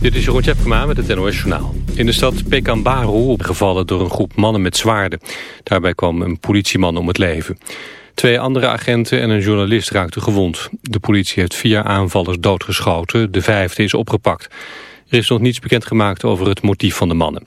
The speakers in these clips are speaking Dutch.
Dit is Jeroen Tjepkema met het NOS Journaal. In de stad Pekanbaru gevallen door een groep mannen met zwaarden. Daarbij kwam een politieman om het leven. Twee andere agenten en een journalist raakten gewond. De politie heeft vier aanvallers doodgeschoten. De vijfde is opgepakt. Er is nog niets bekendgemaakt over het motief van de mannen.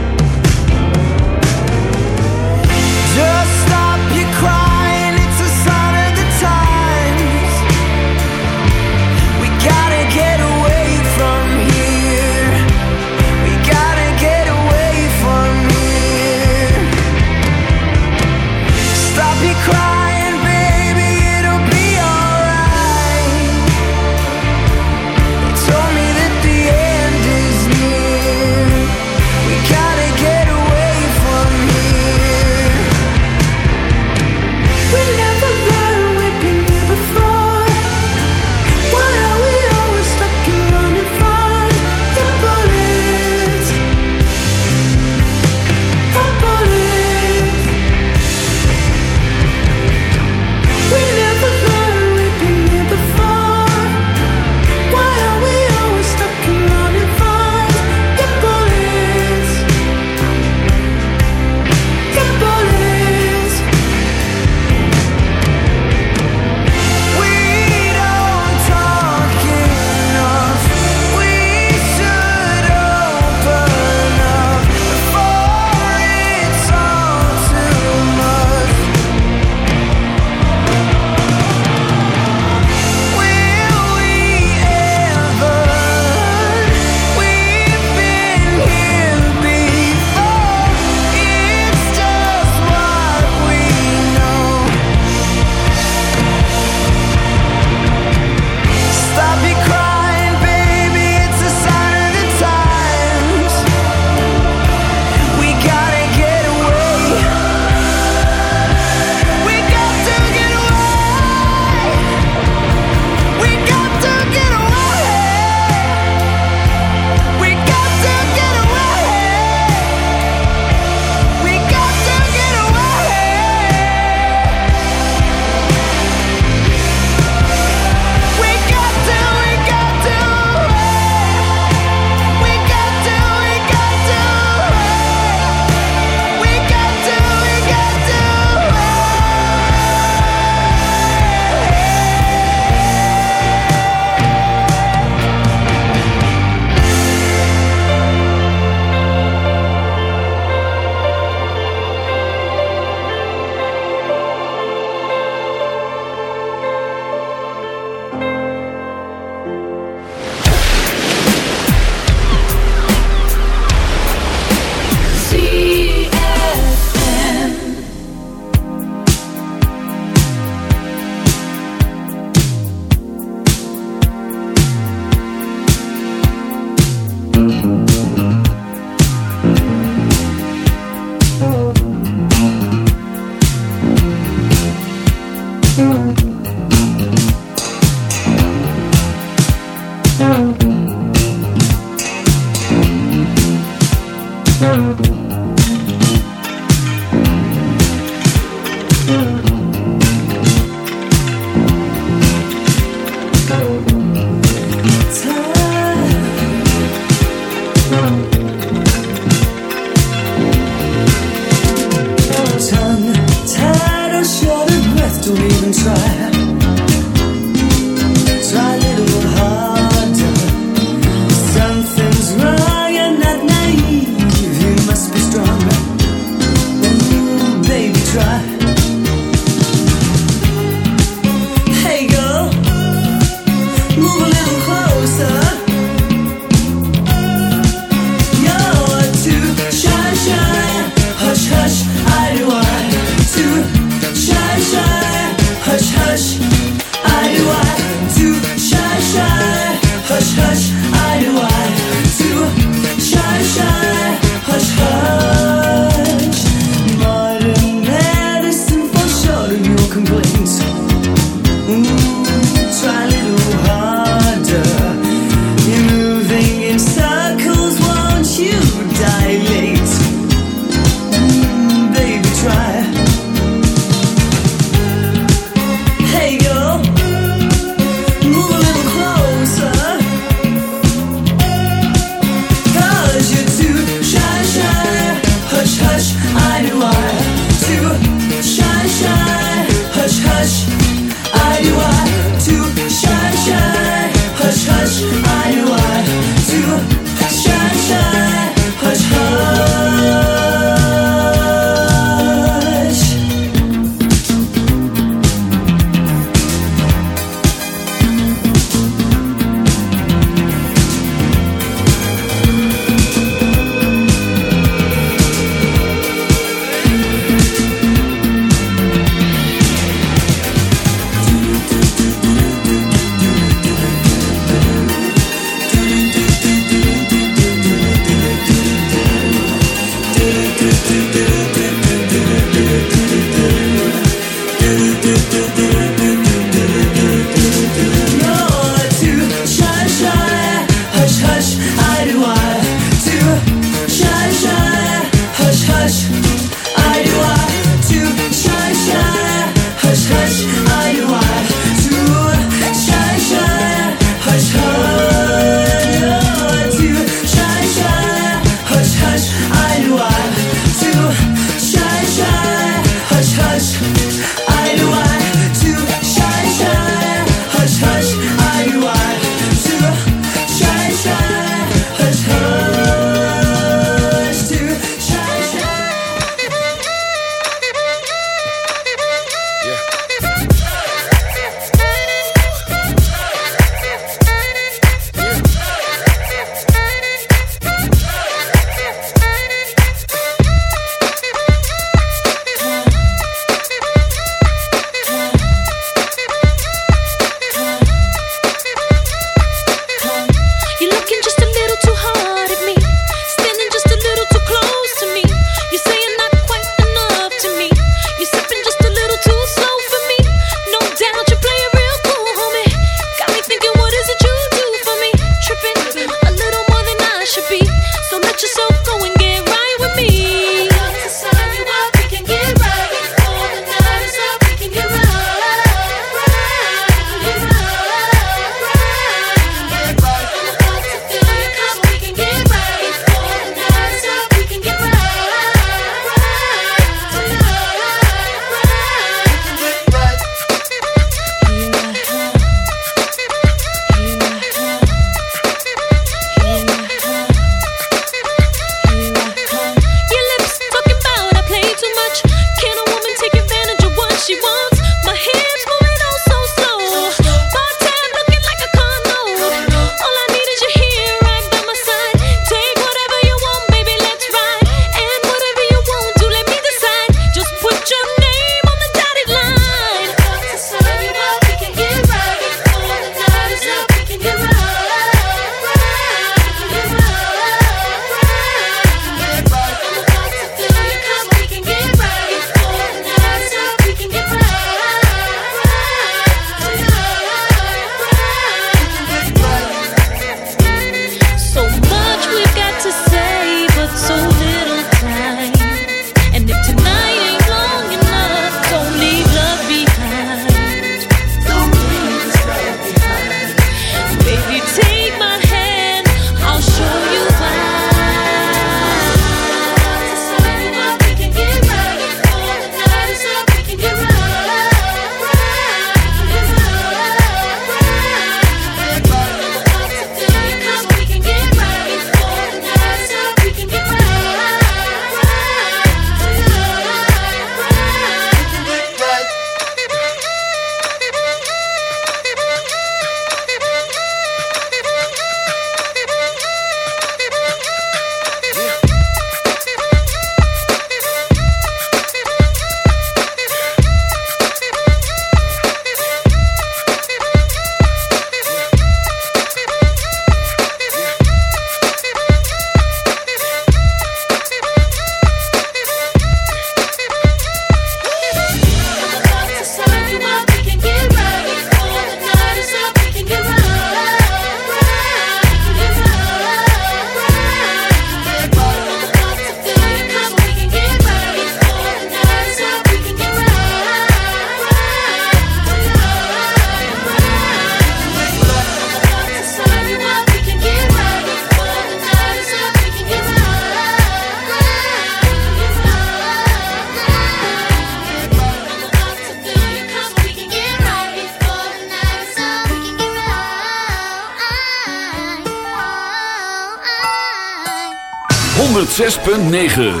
106.9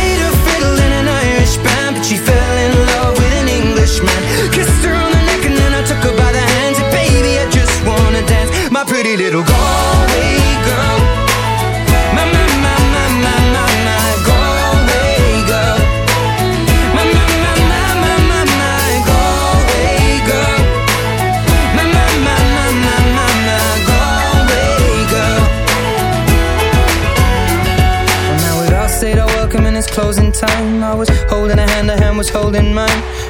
little Galway girl. My, my, my, my, my, my, my girl. My, my, my, my, my, my, my girl. My, my, my, my, my, my, my girl. Well, now we've all said our welcome and it's closing time. I was holding a hand, her hand was holding mine.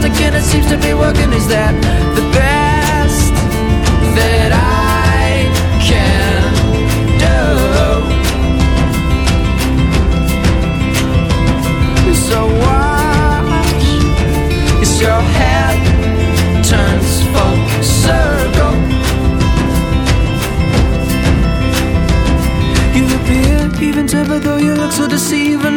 Plastic and it seems to be working. Is that the best that I can do? So watch as your head turns full circle. You appear even tempered though you look so deceiving.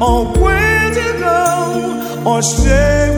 Or where to go, or say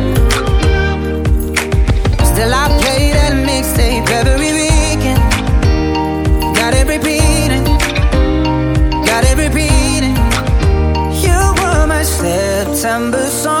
September song,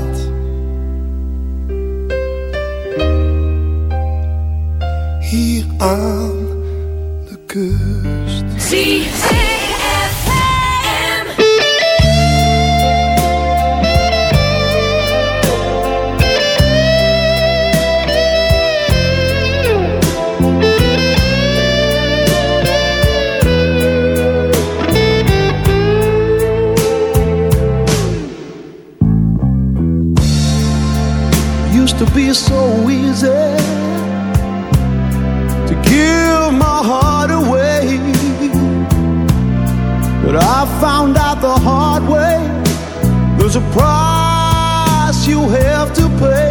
Hier aan de kust. used to be so easy found out the hard way there's a price you have to pay.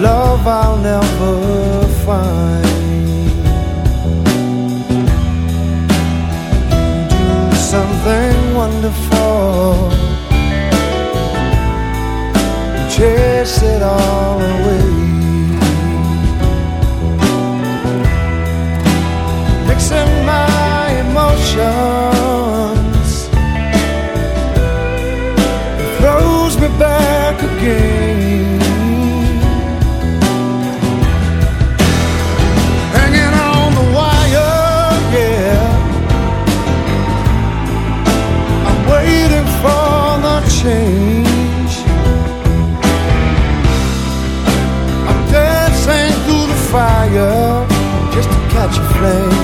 Love I'll never find. Do something wonderful chase it all away. such a flame.